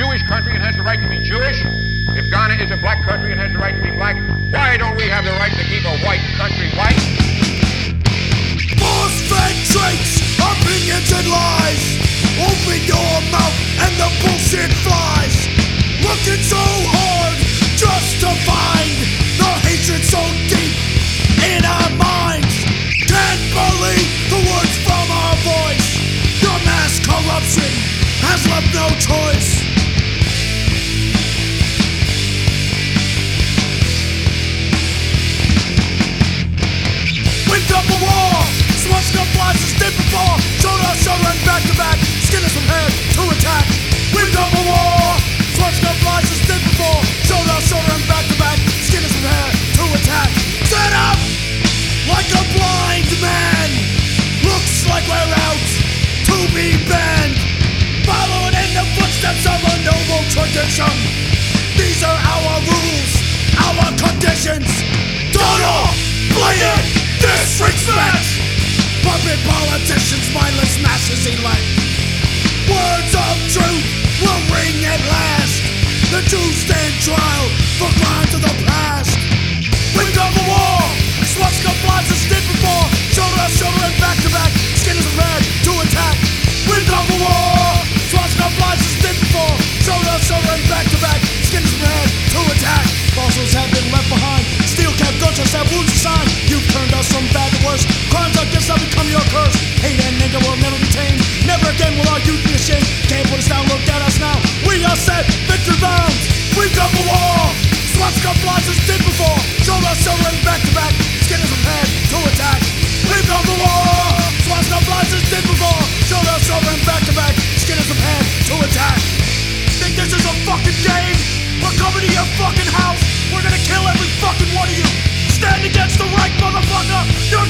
Jewish country and has the right to be Jewish, if Ghana is a black country and has the right to be black, why don't we have the right to keep a white country white? Force-fed traits, opinions and lies. Open your mouth and the bullshit flies. Looking so hard just to find the hatred so deep in our minds. Can't believe the words from our voice. Your mass corruption has left no choice. Puppet politicians, mindless masses elect. Worse. Crimes against us become your curse. Hate and anger will never be tamed. Never again will our youth be ashamed. Can't put us down, look at us now. We are set, victory bound. We've done the war. Swastika flies as did before. Shoulder shoulder back to back. Skin is prepared to attack. We've done the war. Swastika flies as did before. Shoulder shoulder back to back. Skin is prepared to attack. Think this is a fucking game? We're coming to your fucking house. We're gonna kill every fucking one of you. Stand against the right motherfucker. You're